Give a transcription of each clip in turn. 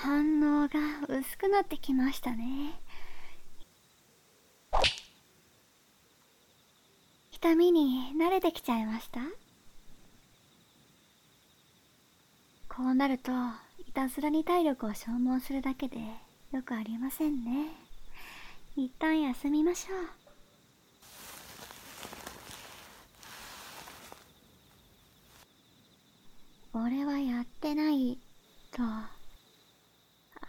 反応が薄くなってきましたね。痛みに慣れてきちゃいました？こうなるといたずらに体力を消耗するだけでよくありませんね。一旦休みましょう。俺はやってないと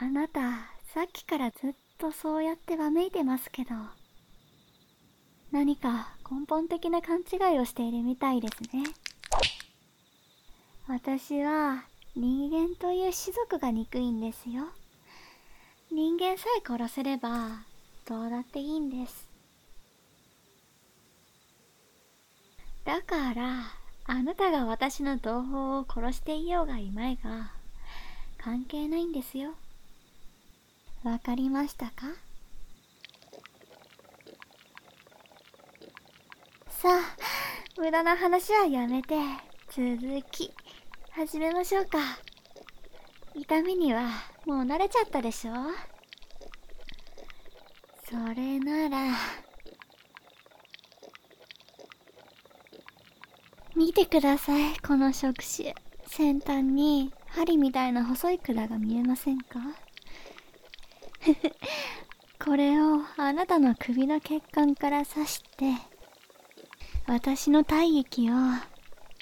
あなたさっきからずっとそうやってわめいてますけど何か根本的な勘違いをしているみたいですね。私は人間という種族が憎いんですよ。人間さえ殺せればどうだっていいんです。だからあなたが私の同胞を殺していようがいまいが関係ないんですよ。わかりましたか？さあ無駄な話はやめて続き始めましょうか。痛みにはもう慣れちゃったでしょ？それなら見てくださいこの触手。先端に針みたいな細い管が見えませんか？これをあなたの首の血管から刺して私の体液を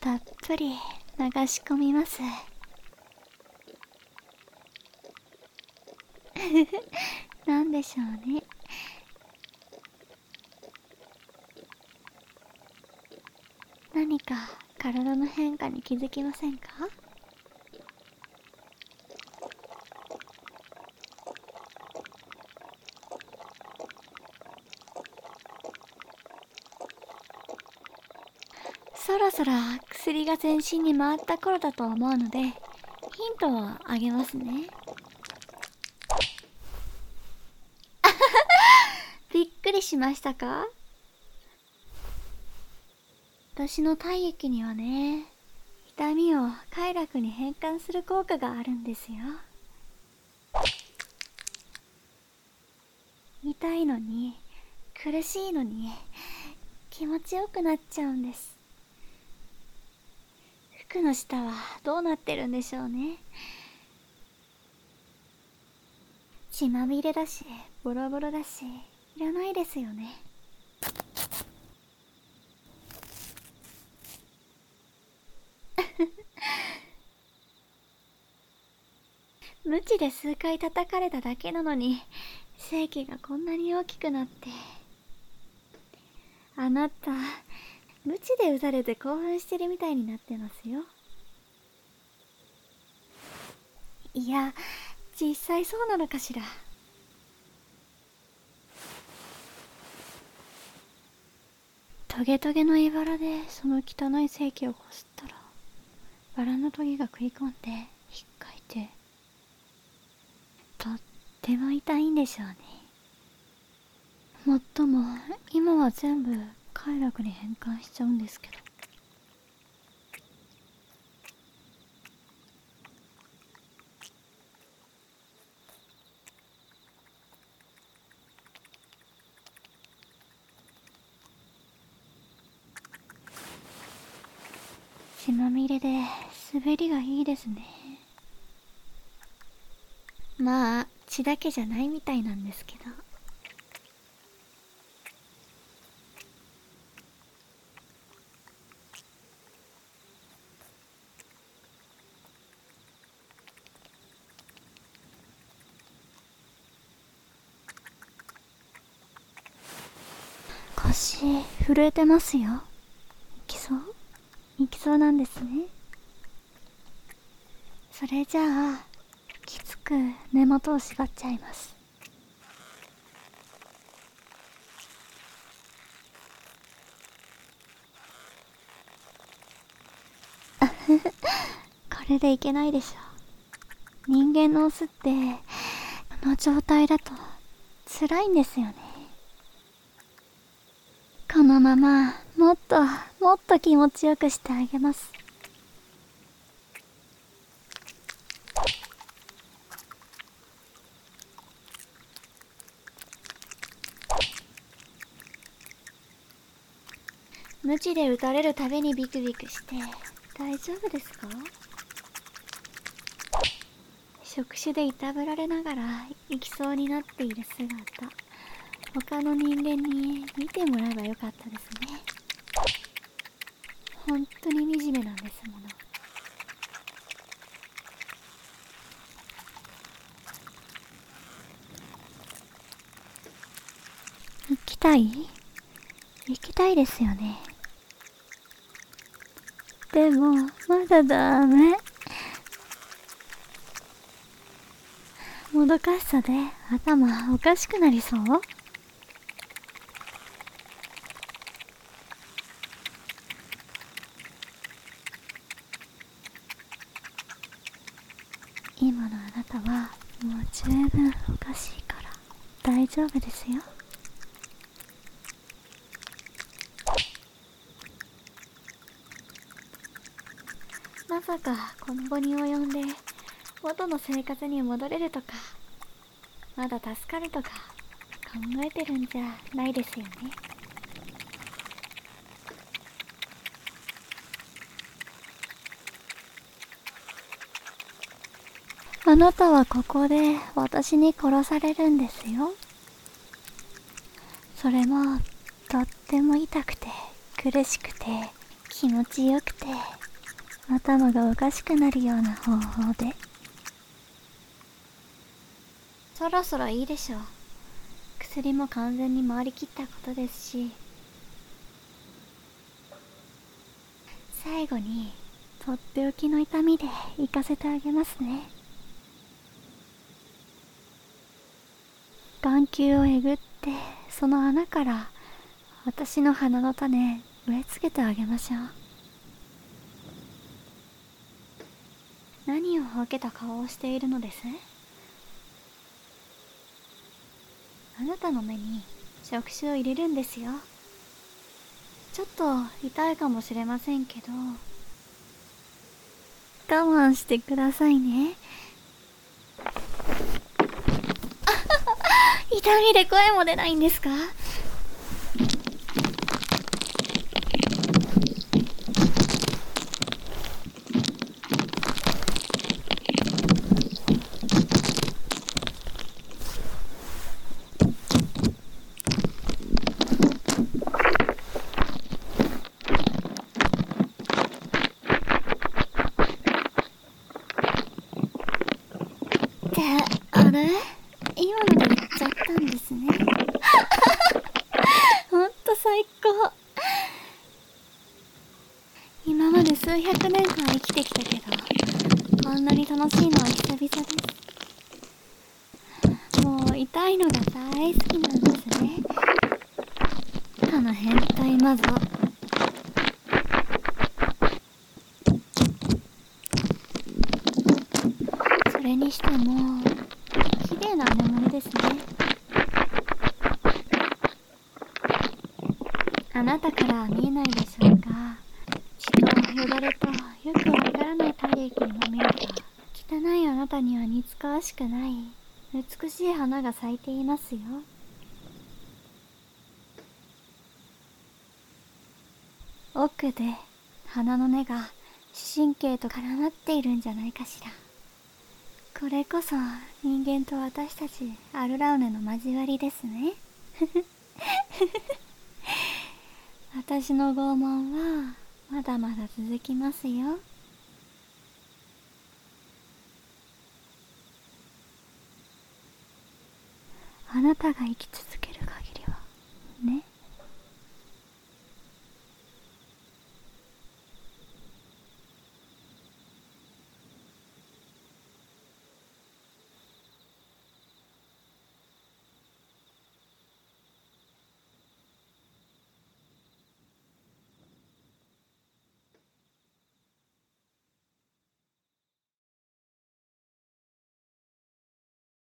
たっぷり流し込みます。なんでしょうね。何か体の変化に気づきませんか？そろ薬が全身に回った頃だと思うのでヒントをあげますね。びっくりしましたか？私の体液にはね痛みを快楽に変換する効果があるんですよ。痛いのに苦しいのに気持ちよくなっちゃうんです。服の下はどうなってるんでしょうね。血まみれだしボロボロだしいらないですよね。無知で数回叩かれただけなのに正気がこんなに大きくなって。あなた無知で打たれて興奮してるみたいになってますよ。いや実際そうなのかしら。トゲトゲの茨でその汚い正気をこすったらバラのトゲが食い込んで引っかいてとっても痛いんでしょうね。もっとも今は全部快楽に変換しちゃうんですけど。血まみれで滑りがいいですね。まあ血だけじゃないみたいなんですけど。腰震えてますよ。いきそう？いきそうなんですね。それじゃあきつく根元を縛っちゃいます。これでいけないでしょ。人間のオスってこの状態だと辛いんですよね。このままもっともっと気持ちよくしてあげます。無知で打たれるたびにビクビクして大丈夫ですか？触手でいたぶられながら行きそうになっている姿。他の人間に見てもらえばよかったですね。本当に惨めなんですもの。行きたい？行きたいですよね。でもまだダメ。もどかしさで頭おかしくなりそう？今のあなたはもう十分おかしいから大丈夫ですよ。まさかこの後に及んで元の生活に戻れるとかまだ助かるとか考えてるんじゃないですよね。あなたはここで私に殺されるんですよ。それもとっても痛くて苦しくて気持ちよくて頭がおかしくなるような方法で。そろそろいいでしょう。薬も完全に回りきったことですし。最後にとっておきの痛みで行かせてあげますね。眼球をえぐってその穴から私の鼻の種植え付けてあげましょう。何を分けた顔をしているのです？あなたの目に触手を入れるんですよ。ちょっと痛いかもしれませんけど。我慢してくださいね。痛みで声も出ないんですか？ってあれ今ので言っちゃったんですねほんと最高今まで数百年間生きてきたけどこんなに楽しいのは久々ですもう痛いのが大好きなんですねあの変態マゾそれにしても綺麗な穴森ですねあなたからは見えないでしょうか。血とよだれとよくわからない体液にまみれた汚いあなたには似つかわしくない。美しい花が咲いていますよ。奥で花の根が視神経と絡まっているんじゃないかしら。これこそ人間と私たちアルラウネの交わりですね。私の拷問はまだまだ続きますよ。あなたが生き続ける限りはね。